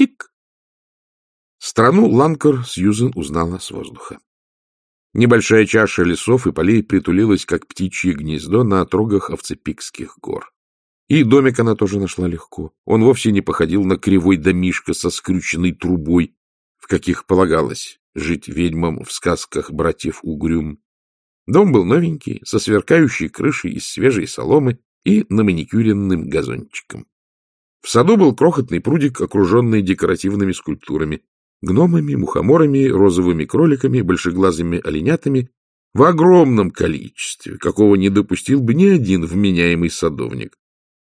Тик. Страну Ланкор Сьюзен узнала с воздуха. Небольшая чаша лесов и полей притулилась, как птичье гнездо, на отрогах овцепикских гор. И домик она тоже нашла легко. Он вовсе не походил на кривой домишко со скрюченной трубой, в каких полагалось жить ведьмам в сказках братьев Угрюм. Дом был новенький, со сверкающей крышей из свежей соломы и наманикюренным газончиком. В саду был крохотный прудик, окруженный декоративными скульптурами, гномами, мухоморами, розовыми кроликами, большеглазыми оленятами в огромном количестве, какого не допустил бы ни один вменяемый садовник.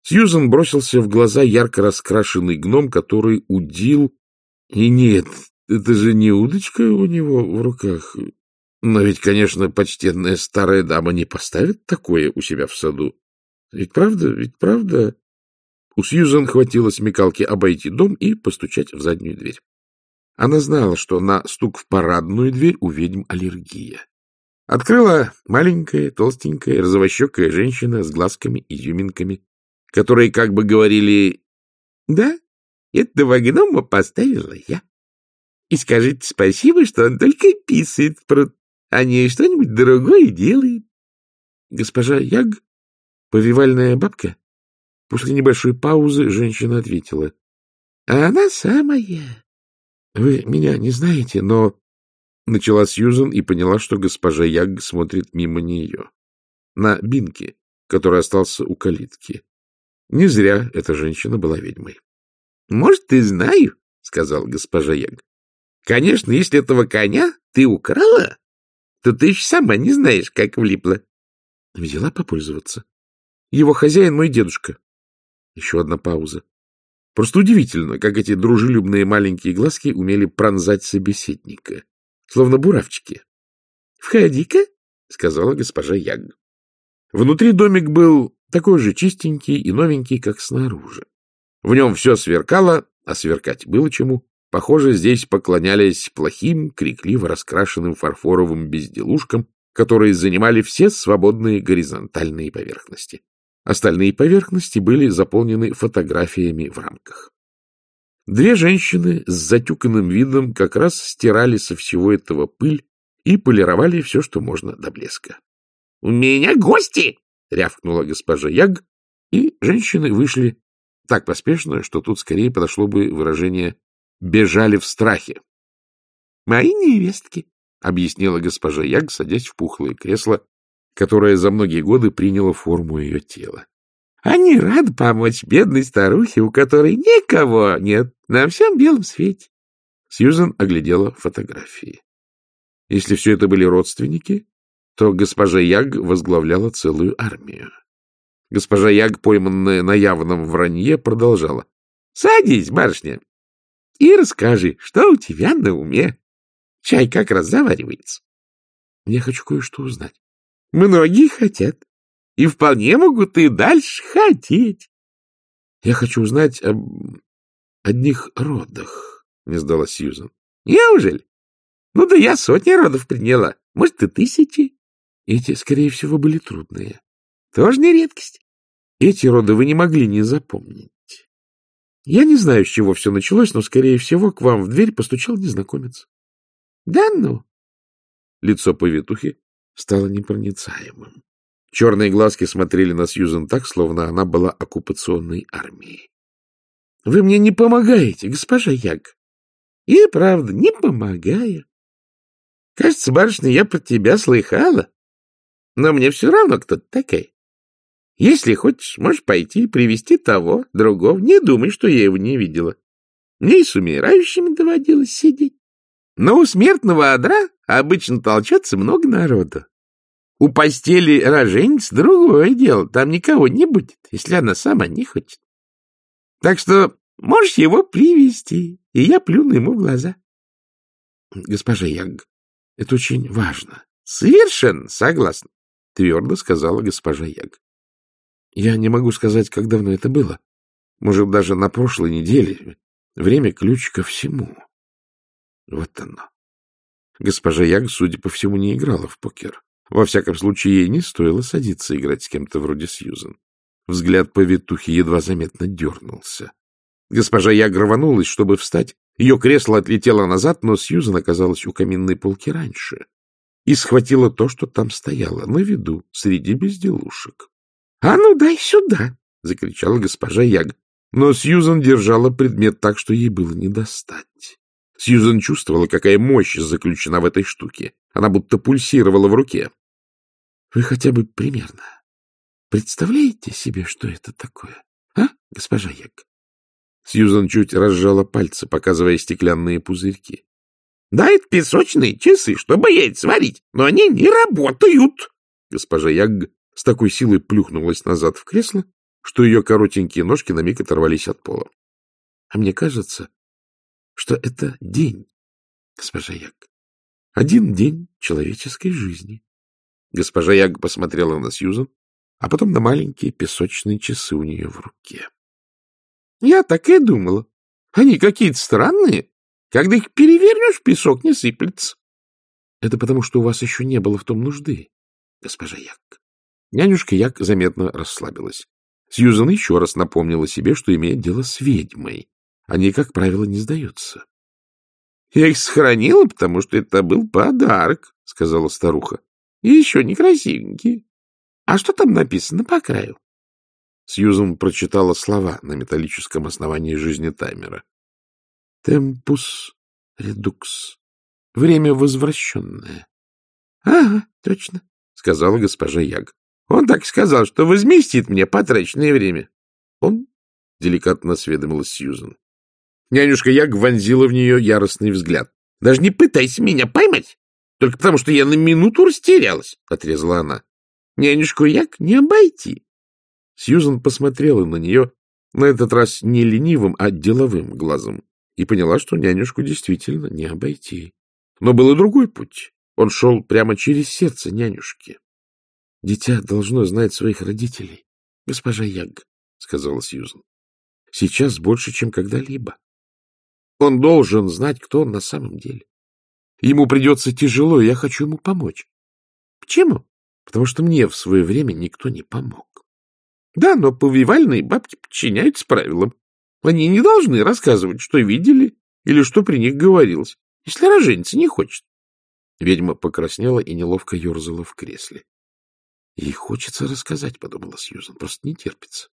Сьюзан бросился в глаза ярко раскрашенный гном, который удил... И нет, это же не удочка у него в руках. Но ведь, конечно, почтенная старая дама не поставит такое у себя в саду. Ведь правда, ведь правда... У Сьюзан хватило смекалки обойти дом и постучать в заднюю дверь. Она знала, что на стук в парадную дверь у ведьм аллергия. Открыла маленькая, толстенькая, розовощекая женщина с глазками-изюминками, которые как бы говорили «Да, этого гнома поставила я. И скажите спасибо, что он только писает пруд, а не что-нибудь другое делает». Госпожа Яг, повивальная бабка, после небольшой паузы женщина ответила. — Она самая. — Вы меня не знаете, но... Начала Сьюзен и поняла, что госпожа Яг смотрит мимо нее. На Бинки, который остался у калитки. Не зря эта женщина была ведьмой. — Может, и знаю, — сказал госпожа Яг. — Конечно, если этого коня ты украла, то ты еще сама не знаешь, как влипла. Взяла попользоваться. Его хозяин мой дедушка. Еще одна пауза. Просто удивительно, как эти дружелюбные маленькие глазки умели пронзать собеседника, словно буравчики. — Входи-ка, — сказала госпожа Яг. Внутри домик был такой же чистенький и новенький, как снаружи. В нем все сверкало, а сверкать было чему. Похоже, здесь поклонялись плохим, крикливо раскрашенным фарфоровым безделушкам, которые занимали все свободные горизонтальные поверхности. Остальные поверхности были заполнены фотографиями в рамках. Две женщины с затюканным видом как раз стирали со всего этого пыль и полировали все, что можно до блеска. — У меня гости! — рявкнула госпожа Яг, и женщины вышли так поспешно, что тут скорее подошло бы выражение «бежали в страхе». — Мои невестки, — объяснила госпожа Яг, садясь в пухлое кресло которое за многие годы приняло форму ее тела. Они рады помочь бедной старухе, у которой никого нет на всем белом свете. Сьюзан оглядела фотографии. Если все это были родственники, то госпожа Яг возглавляла целую армию. Госпожа Яг, пойманная на явном вранье, продолжала. — Садись, барышня, и расскажи, что у тебя на уме. Чай как раз заваривается. — Я хочу кое-что узнать. Многие хотят. И вполне могут и дальше хотеть. Я хочу узнать об одних родах, — не сдала Сьюзан. Неужели? Ну да я сотни родов приняла, может, и тысячи. Эти, скорее всего, были трудные. Тоже не редкость. Эти роды вы не могли не запомнить. Я не знаю, с чего все началось, но, скорее всего, к вам в дверь постучал незнакомец. — Да ну? Лицо повитухи стало непроницаемым. Черные глазки смотрели на Сьюзен так, словно она была оккупационной армией. — Вы мне не помогаете, госпожа Яг. — И правда, не помогаю. Кажется, барышня, я про тебя слыхала. Но мне все равно, кто ты такая. Если хочешь, можешь пойти и привести того, другого. Не думай, что я его не видела. Мне и с умирающими доводилось сидеть. Но у смертного одра обычно толчется много народу. У постели роженец другое дело, там никого не будет, если она сама не хочет. Так что можешь его привести, и я плюну ему в глаза. Госпожа Яг, это очень важно. Совершенно согласна, твердо сказала госпожа Яг. Я не могу сказать, как давно это было. Может, даже на прошлой неделе. Время ключ ко всему. Вот оно. Госпожа Яг, судя по всему, не играла в покер. Во всяком случае, ей не стоило садиться играть с кем-то вроде Сьюзен. Взгляд повитухи едва заметно дернулся. Госпожа Яг рванулась, чтобы встать. Ее кресло отлетело назад, но Сьюзан оказалась у каминной полки раньше и схватила то, что там стояло, на виду, среди безделушек. — А ну, дай сюда! — закричала госпожа Яг. Но Сьюзан держала предмет так, что ей было не достать. Сьюзан чувствовала, какая мощь заключена в этой штуке. Она будто пульсировала в руке. — Вы хотя бы примерно представляете себе, что это такое, а, госпожа Яг? Сьюзан чуть разжала пальцы, показывая стеклянные пузырьки. — Дает песочные часы, чтобы яйца сварить, но они не работают. Госпожа Яг с такой силой плюхнулась назад в кресло, что ее коротенькие ножки на миг оторвались от пола. — А мне кажется, что это день, госпожа Яг. Один день человеческой жизни. Госпожа Яг посмотрела на Сьюзан, а потом на маленькие песочные часы у нее в руке. — Я так и думала. Они какие-то странные. Когда их перевернешь, песок не сыплется. — Это потому, что у вас еще не было в том нужды, госпожа Як. Нянюшка Як заметно расслабилась. Сьюзан еще раз напомнила себе, что имеет дело с ведьмой. Они, как правило, не сдаются. — Я их сохранила, потому что это был подарок, — сказала старуха. — И еще некрасивенькие. А что там написано по краю? Сьюзан прочитала слова на металлическом основании жизни таймера. «Темпус редукс. Время возвращенное». — Ага, точно, — сказала госпожа Яг. — Он так сказал, что возместит мне потраченное время. — Он? — деликатно осведомилась Сьюзан. Нянюшка Яг вонзила в нее яростный взгляд. — Даже не пытайся меня поймать, только потому что я на минуту растерялась, — отрезала она. — Нянюшку Яг не обойти. Сьюзан посмотрела на нее, на этот раз не ленивым, а деловым глазом, и поняла, что нянюшку действительно не обойти. Но был и другой путь. Он шел прямо через сердце нянюшки. — Дитя должно знать своих родителей, госпожа Яг, — сказала Сьюзан. — Сейчас больше, чем когда-либо. Он должен знать, кто он на самом деле. Ему придется тяжело, и я хочу ему помочь. — Почему? — Потому что мне в свое время никто не помог. Да, но повивальные бабки подчиняются правилам. Они не должны рассказывать, что видели или что при них говорилось, если роженица не хочет. Ведьма покраснела и неловко ерзала в кресле. — Ей хочется рассказать, — подумала Сьюзан, — просто не терпится.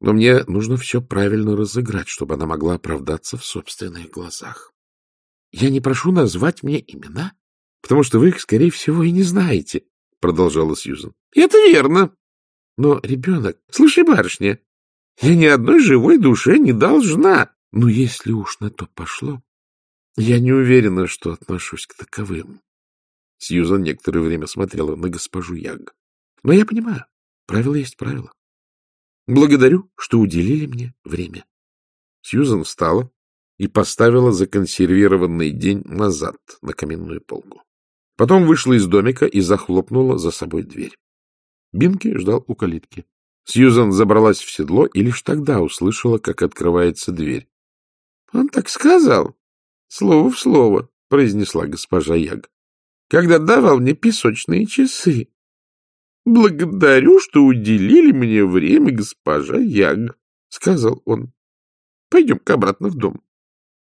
Но мне нужно все правильно разыграть, чтобы она могла оправдаться в собственных глазах. Я не прошу назвать мне имена, потому что вы их, скорее всего, и не знаете, — продолжала Сьюзан. — Это верно, но ребенок... Слушай, барышня, я ни одной живой душе не должна. Но если уж на то пошло, я не уверена, что отношусь к таковым. Сьюзан некоторое время смотрела на госпожу Яг. Но я понимаю, правило есть правило. Благодарю, что уделили мне время. Сьюзан встала и поставила законсервированный день назад на каминную полку. Потом вышла из домика и захлопнула за собой дверь. Бинки ждал у калитки. Сьюзан забралась в седло и лишь тогда услышала, как открывается дверь. — Он так сказал. Слово в слово, — произнесла госпожа Яг, — когда давал мне песочные часы. — Благодарю, что уделили мне время, госпожа Яг, — сказал он. — Пойдем-ка обратно в дом.